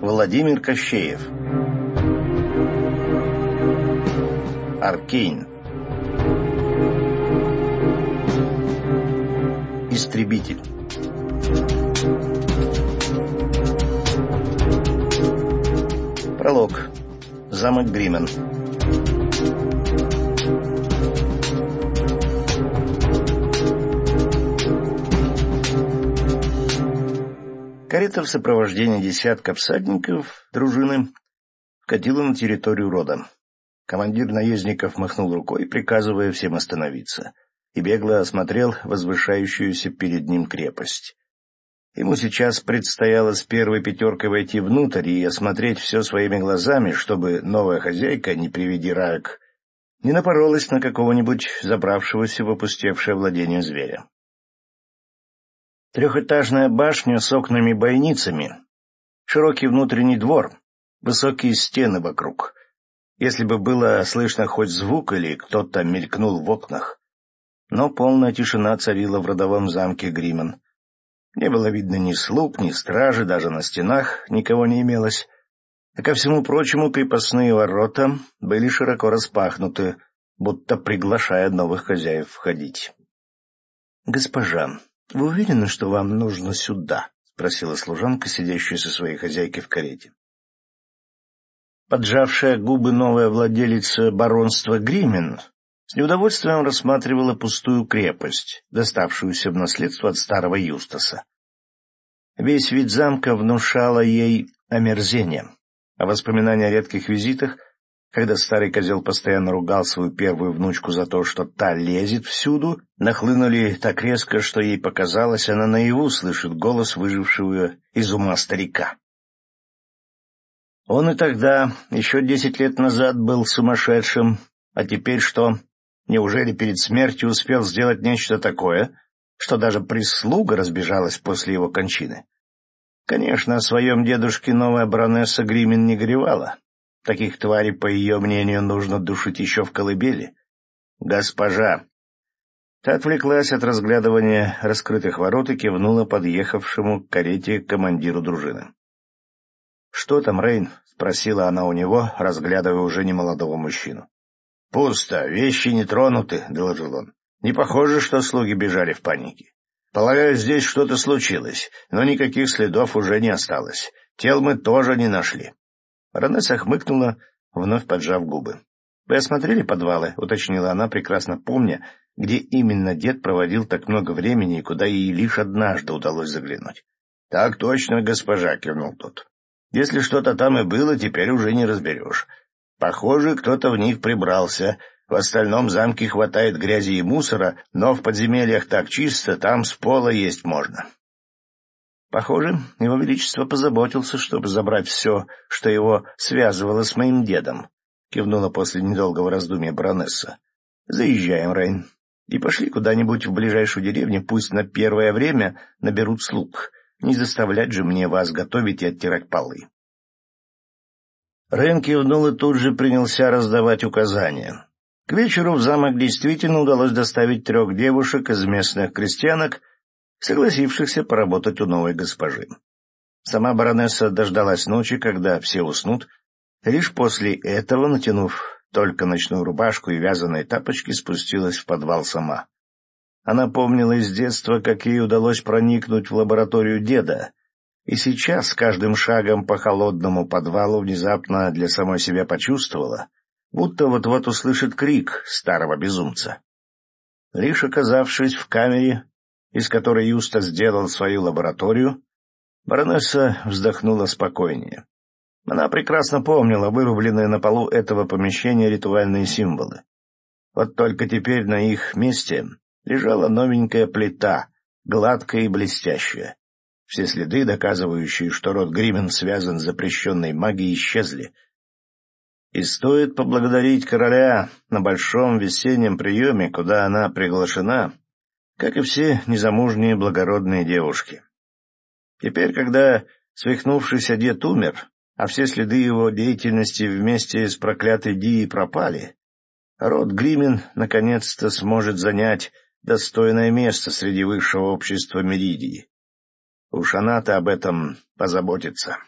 Владимир Кощеев. Аркейн. Истребитель. Пролог. Замок Гримен Карета в сопровождении десятка всадников дружины вкатила на территорию рода. Командир наездников махнул рукой, приказывая всем остановиться, и бегло осмотрел возвышающуюся перед ним крепость. Ему сейчас предстояло с первой пятеркой войти внутрь и осмотреть все своими глазами, чтобы новая хозяйка, не приведи рак, не напоролась на какого-нибудь забравшегося в опустевшее владение зверя. Трехэтажная башня с окнами-бойницами, широкий внутренний двор, высокие стены вокруг. Если бы было слышно хоть звук или кто-то мелькнул в окнах. Но полная тишина царила в родовом замке Гримен. Не было видно ни слуг, ни стражи, даже на стенах никого не имелось. А ко всему прочему крепостные ворота были широко распахнуты, будто приглашая новых хозяев входить. — Госпожа, — Вы уверены, что вам нужно сюда? — спросила служанка, сидящая со своей хозяйкой в карете. Поджавшая губы новая владелица баронства Гримен с неудовольствием рассматривала пустую крепость, доставшуюся в наследство от старого Юстаса. Весь вид замка внушало ей омерзение, а воспоминания о редких визитах когда старый козел постоянно ругал свою первую внучку за то, что та лезет всюду, нахлынули так резко, что ей показалось, она наяву слышит голос выжившего из ума старика. Он и тогда, еще десять лет назад, был сумасшедшим, а теперь что? Неужели перед смертью успел сделать нечто такое, что даже прислуга разбежалась после его кончины? Конечно, о своем дедушке новая баронесса Гримин не горевала, Таких тварей, по ее мнению, нужно душить еще в колыбели. Госпожа! Та отвлеклась от разглядывания раскрытых ворот и кивнула подъехавшему к карете командиру дружины. — Что там, Рейн? — спросила она у него, разглядывая уже немолодого мужчину. — Пусто, вещи не тронуты, — доложил он. — Не похоже, что слуги бежали в панике. Полагаю, здесь что-то случилось, но никаких следов уже не осталось. Тел мы тоже не нашли. Ранесса хмыкнула, вновь поджав губы. — Вы осмотрели подвалы? — уточнила она, прекрасно помня, где именно дед проводил так много времени и куда ей лишь однажды удалось заглянуть. — Так точно, госпожа, — кивнул тот. — Если что-то там и было, теперь уже не разберешь. Похоже, кто-то в них прибрался. В остальном замке хватает грязи и мусора, но в подземельях так чисто, там с пола есть можно. Похоже, его величество позаботился, чтобы забрать все, что его связывало с моим дедом, — кивнула после недолгого раздумья баронесса. — Заезжаем, Рейн, и пошли куда-нибудь в ближайшую деревню, пусть на первое время наберут слуг. Не заставлять же мне вас готовить и оттирать полы. Рейн кивнул и тут же принялся раздавать указания. К вечеру в замок действительно удалось доставить трех девушек из местных крестьянок, согласившихся поработать у новой госпожи. Сама баронесса дождалась ночи, когда все уснут, лишь после этого, натянув только ночную рубашку и вязаные тапочки, спустилась в подвал сама. Она помнила из детства, как ей удалось проникнуть в лабораторию деда, и сейчас с каждым шагом по холодному подвалу внезапно для самой себя почувствовала, будто вот-вот услышит крик старого безумца. Лишь оказавшись в камере, из которой Юста сделал свою лабораторию, баронесса вздохнула спокойнее. Она прекрасно помнила вырубленные на полу этого помещения ритуальные символы. Вот только теперь на их месте лежала новенькая плита, гладкая и блестящая. Все следы, доказывающие, что род Гримен связан с запрещенной магией, исчезли. И стоит поблагодарить короля на большом весеннем приеме, куда она приглашена, как и все незамужние благородные девушки. Теперь, когда свихнувшийся дед умер, а все следы его деятельности вместе с проклятой Дией пропали, род Гримен наконец-то сможет занять достойное место среди высшего общества Меридии. Уж она-то об этом позаботится.